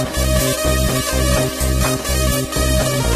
Thank you.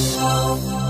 Música